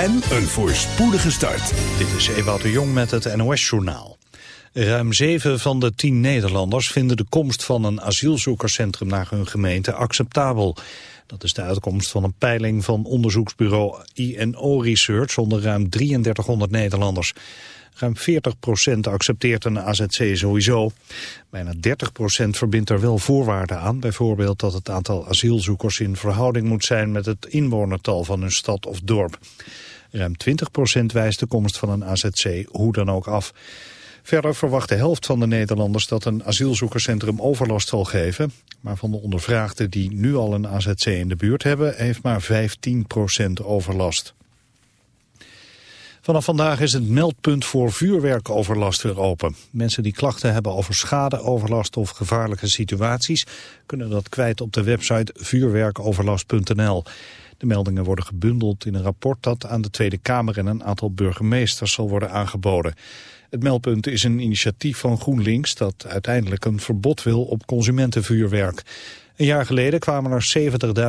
en een voorspoedige start. Dit is Ewout de Jong met het NOS-journaal. Ruim zeven van de tien Nederlanders vinden de komst van een asielzoekerscentrum naar hun gemeente acceptabel. Dat is de uitkomst van een peiling van onderzoeksbureau INO Research onder ruim 3300 Nederlanders. Ruim 40% accepteert een AZC sowieso. Bijna 30% verbindt er wel voorwaarden aan. Bijvoorbeeld dat het aantal asielzoekers in verhouding moet zijn met het inwonertal van hun stad of dorp. Ruim 20% wijst de komst van een AZC hoe dan ook af. Verder verwacht de helft van de Nederlanders dat een asielzoekerscentrum overlast zal geven. Maar van de ondervraagden die nu al een AZC in de buurt hebben, heeft maar 15% overlast. Vanaf vandaag is het meldpunt voor vuurwerkoverlast weer open. Mensen die klachten hebben over schade, overlast of gevaarlijke situaties... kunnen dat kwijt op de website vuurwerkoverlast.nl. De meldingen worden gebundeld in een rapport dat aan de Tweede Kamer en een aantal burgemeesters zal worden aangeboden. Het meldpunt is een initiatief van GroenLinks dat uiteindelijk een verbod wil op consumentenvuurwerk. Een jaar geleden kwamen er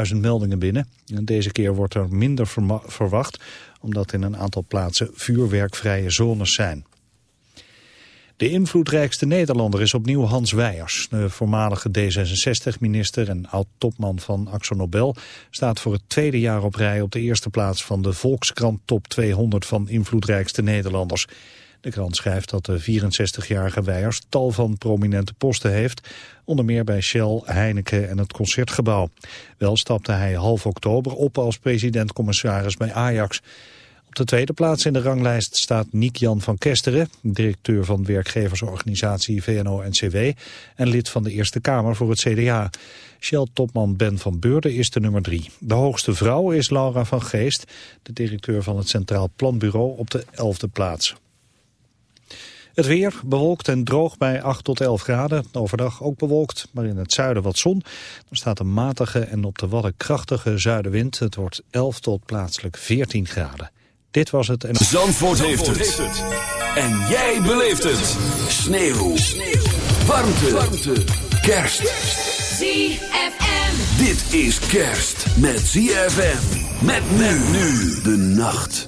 70.000 meldingen binnen. En deze keer wordt er minder verwacht, omdat in een aantal plaatsen vuurwerkvrije zones zijn. De invloedrijkste Nederlander is opnieuw Hans Weijers. De voormalige D66-minister en oud-topman van Axo Nobel staat voor het tweede jaar op rij op de eerste plaats van de Volkskrant Top 200 van invloedrijkste Nederlanders. De krant schrijft dat de 64-jarige Weijers tal van prominente posten heeft, onder meer bij Shell, Heineken en het Concertgebouw. Wel stapte hij half oktober op als president-commissaris bij Ajax. Op de tweede plaats in de ranglijst staat Niek-Jan van Kesteren, directeur van werkgeversorganisatie VNO-NCW en lid van de Eerste Kamer voor het CDA. Shell-topman Ben van Beurden is de nummer drie. De hoogste vrouw is Laura van Geest, de directeur van het Centraal Planbureau op de elfde plaats. Het weer bewolkt en droog bij 8 tot 11 graden. Overdag ook bewolkt, maar in het zuiden wat zon. Er staat een matige en op de wadden krachtige zuidenwind. Het wordt 11 tot plaatselijk 14 graden. Dit was het. En... Zandvoort, heeft, het. En jij beleeft het. Sneeuw. Sneeuw. Warmte. Warmte. Kerst. ZFM. Dit is kerst met ZFM. Met men nu de nacht.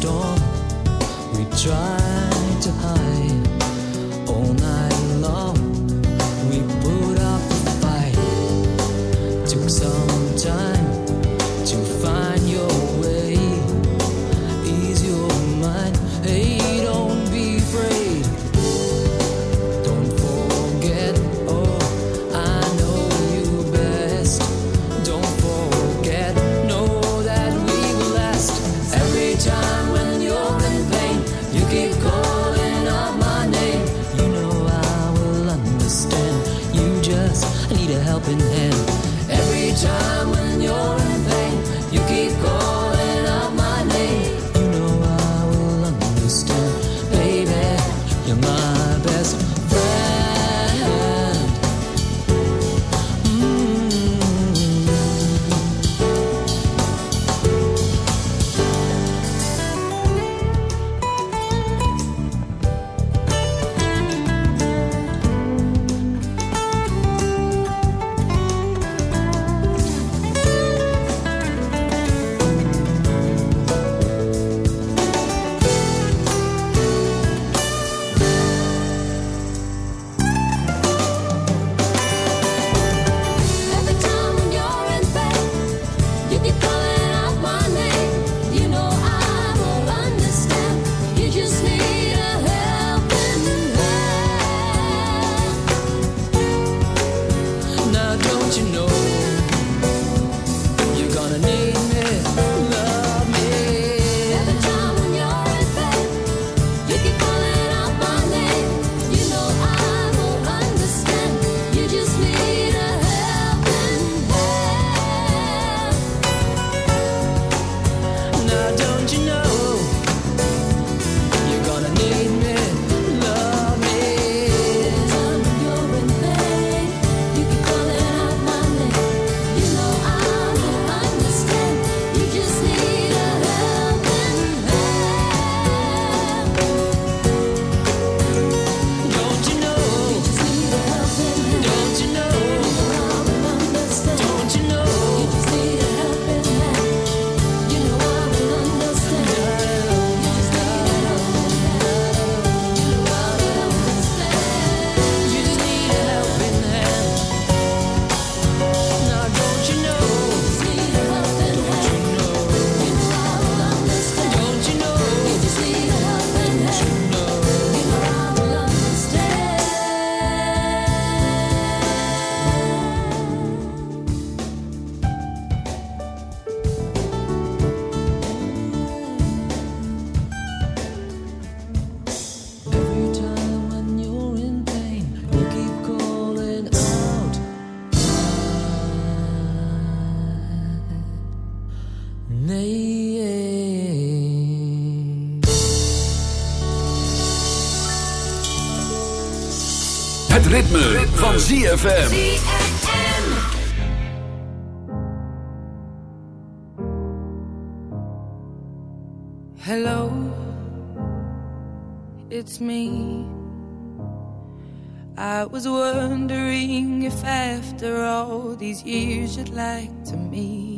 storm. We try. Het ritme, ritme. van ZFM. Hello, it's me. I was wondering if after all these years you'd like to meet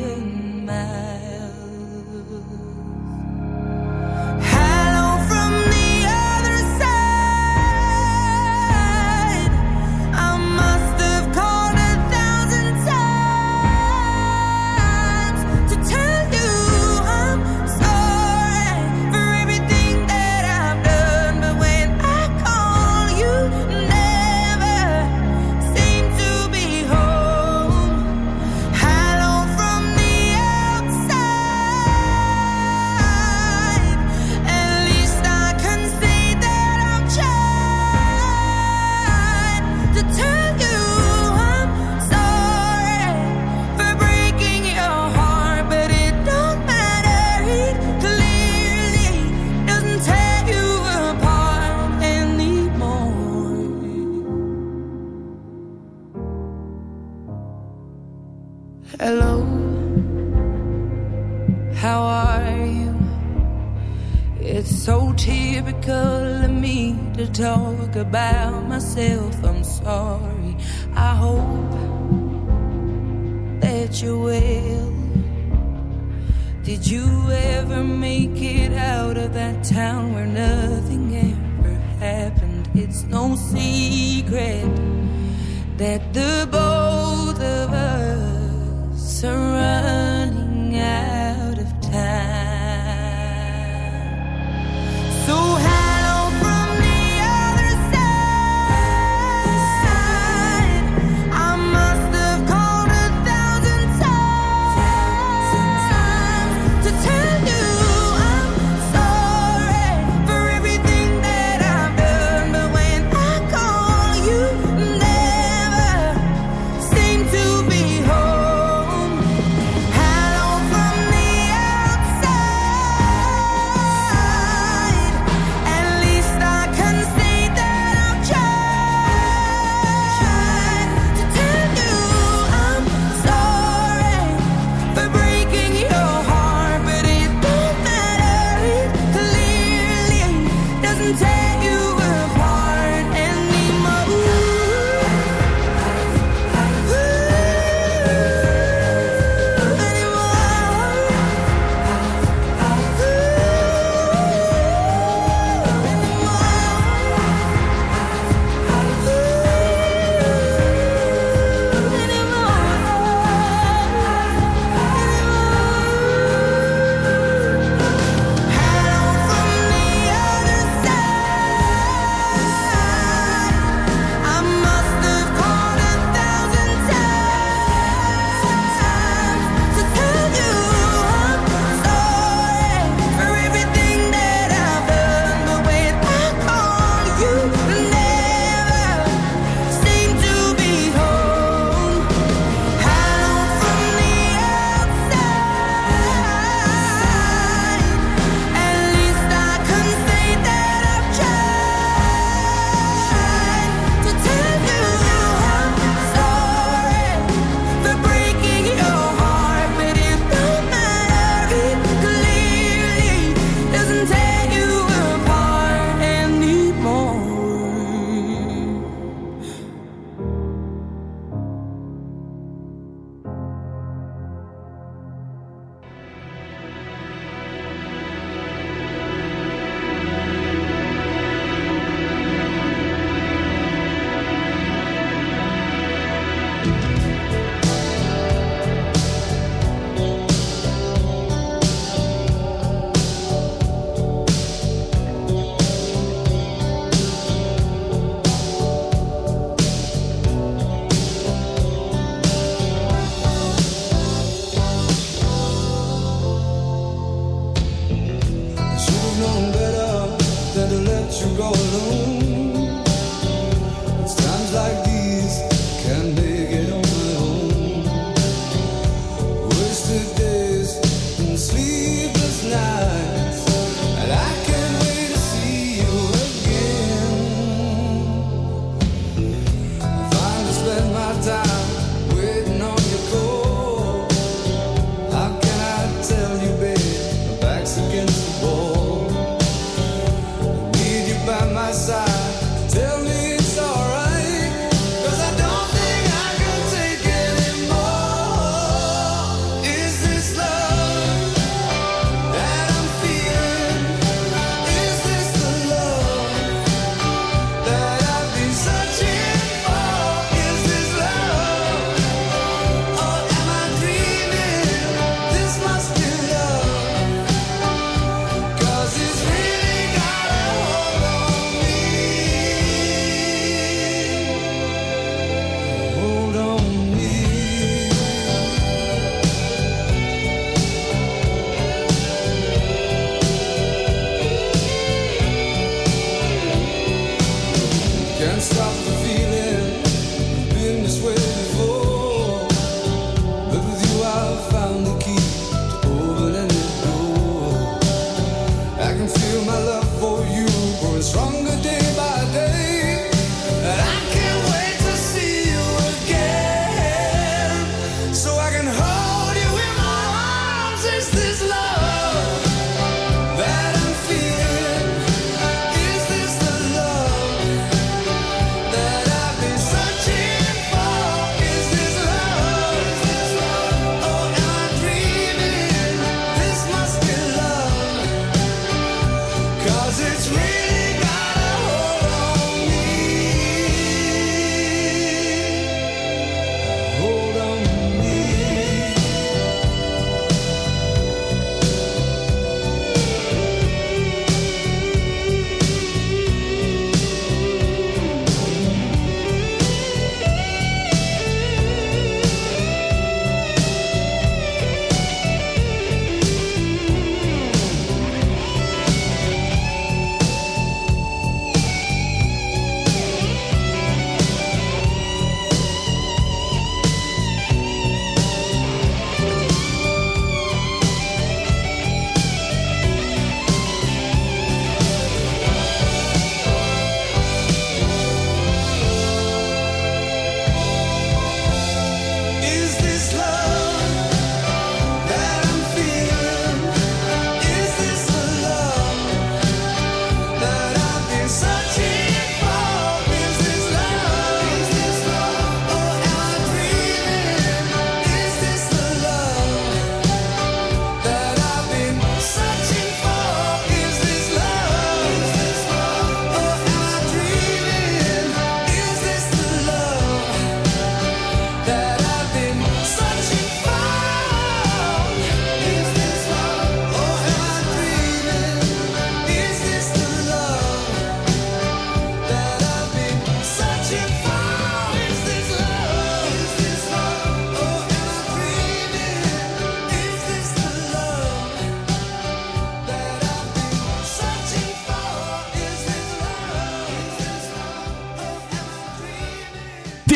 to go alone.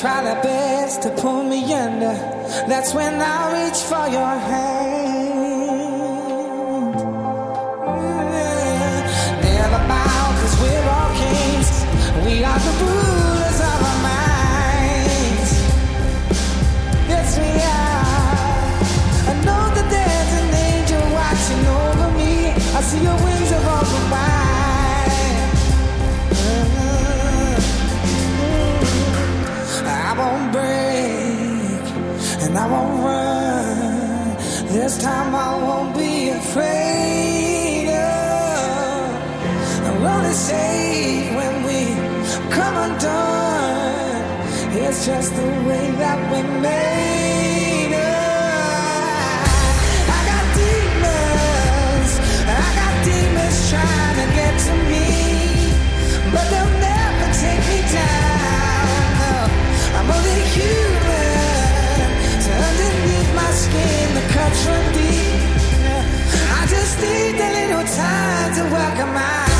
try their best to pull me under. That's when I reach for your hand. Never bow, cause we're all kings. We are the rulers of our minds. Yes, we are. I know that there's an angel watching over me. I see a this time I won't be afraid. I'm only safe when we come undone. It's just the way that we made it. I got demons, I got demons trying to get to me, but they'll never take me down. I'm only human, to work 'em out.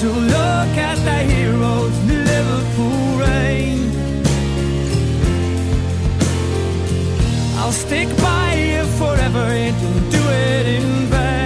So look at the heroes in the Liverpool rain. I'll stick by you forever and don't do it in vain.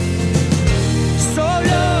So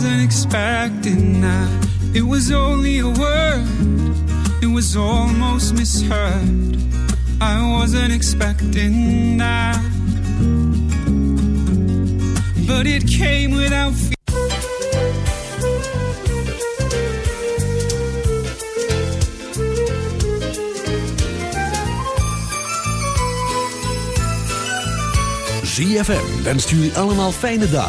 Wasn't expecting that. It was only a word, it was almost misheard. I wasn't expecting that. But it came without fear. ZFM wenst jullie allemaal fijne dagen.